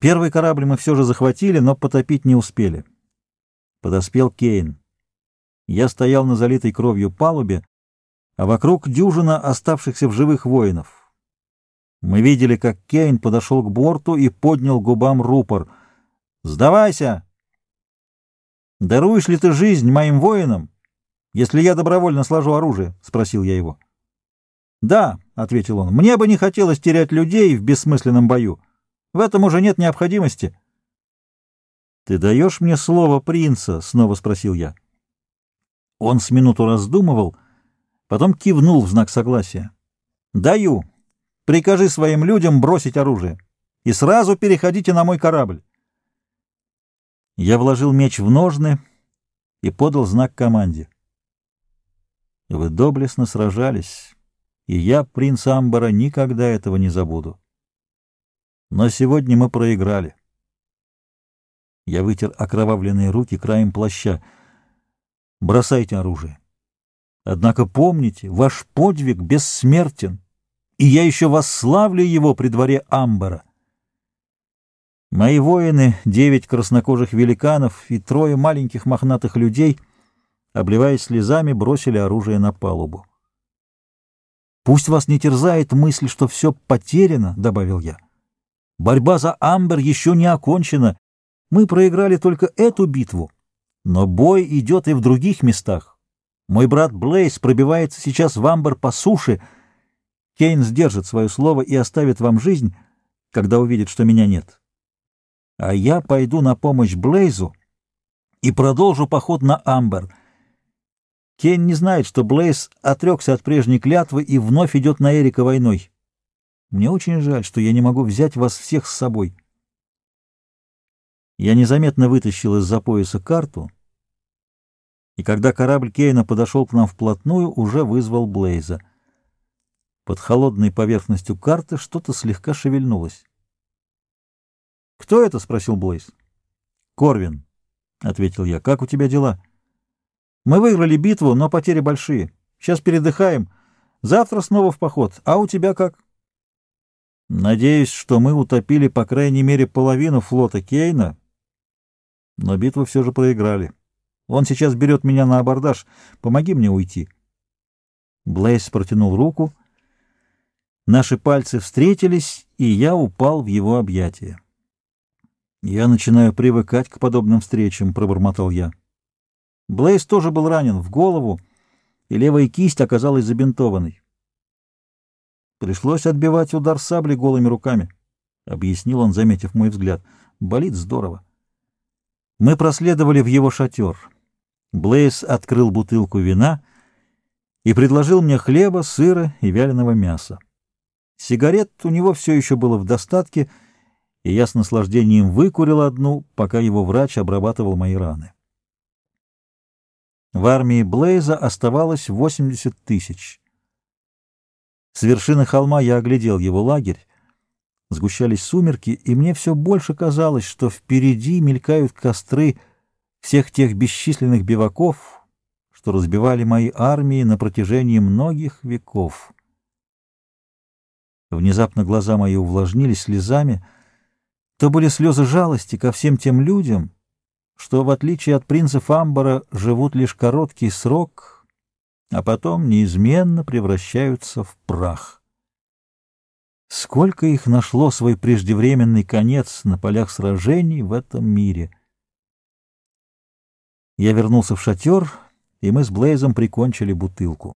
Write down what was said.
Первый корабль мы все же захватили, но потопить не успели. Подоспел Кейн. Я стоял на залитой кровью палубе, а вокруг дюжина оставшихся в живых воинов. Мы видели, как Кейн подошел к борту и поднял губам рупор. «Сдавайся! Даруешь ли ты жизнь моим воинам, если я добровольно сложу оружие?» — спросил я его. «Да», — ответил он, — «мне бы не хотелось терять людей в бессмысленном бою». В этом уже нет необходимости. — Ты даешь мне слово принца? — снова спросил я. Он с минуту раздумывал, потом кивнул в знак согласия. — Даю. Прикажи своим людям бросить оружие. И сразу переходите на мой корабль. Я вложил меч в ножны и подал знак команде. Вы доблестно сражались, и я, принц Амбара, никогда этого не забуду. Но сегодня мы проиграли. Я вытер окровавленные руки краем плаща. Бросайте оружие. Однако помните, ваш подвиг бессмертен, и я еще восславлю его при дворе Амбара. Мои воины, девять краснокожих великанов и трое маленьких мохнатых людей, обливаясь слезами, бросили оружие на палубу. «Пусть вас не терзает мысль, что все потеряно», — добавил я. Борьба за Амбер еще не окончена. Мы проиграли только эту битву. Но бой идет и в других местах. Мой брат Блейз пробивается сейчас в Амбер по суше. Кейн сдержит свое слово и оставит вам жизнь, когда увидит, что меня нет. А я пойду на помощь Блейзу и продолжу поход на Амбер. Кейн не знает, что Блейз отрекся от прежней клятвы и вновь идет на Эрика войной. Мне очень жаль, что я не могу взять вас всех с собой. Я незаметно вытащил из-за пояса карту, и когда корабль Кейна подошел к нам вплотную, уже вызвал Блейза. Под холодной поверхностью карты что-то слегка шевельнулось. «Кто это?» — спросил Блейз. «Корвин», — ответил я. «Как у тебя дела?» «Мы выиграли битву, но потери большие. Сейчас передыхаем. Завтра снова в поход. А у тебя как?» Надеюсь, что мы утопили по крайней мере половину флота Кейна, но битву все же проиграли. Он сейчас берет меня на абордаж. Помоги мне уйти. Блейс протянул руку. Наши пальцы встретились, и я упал в его объятия. «Я начинаю привыкать к подобным встречам», — пробормотал я. Блейс тоже был ранен в голову, и левая кисть оказалась забинтованной. Пришлось отбивать удар сабли голыми руками, — объяснил он, заметив мой взгляд. Болит здорово. Мы проследовали в его шатер. Блейз открыл бутылку вина и предложил мне хлеба, сыра и вяленого мяса. Сигарет у него все еще было в достатке, и я с наслаждением выкурил одну, пока его врач обрабатывал мои раны. В армии Блейза оставалось 80 тысяч. С вершины холма я оглядел его лагерь. Сгущались сумерки, и мне все больше казалось, что впереди мелькают костры всех тех бесчисленных биваков, что разбивали мои армии на протяжении многих веков. Внезапно глаза мои увлажнились слезами. То были слезы жалости ко всем тем людям, что, в отличие от принцев Амбара, живут лишь короткий срок — а потом неизменно превращаются в прах. Сколько их нашло свой преждевременный конец на полях сражений в этом мире? Я вернулся в шатер, и мы с Блейзом прикончили бутылку.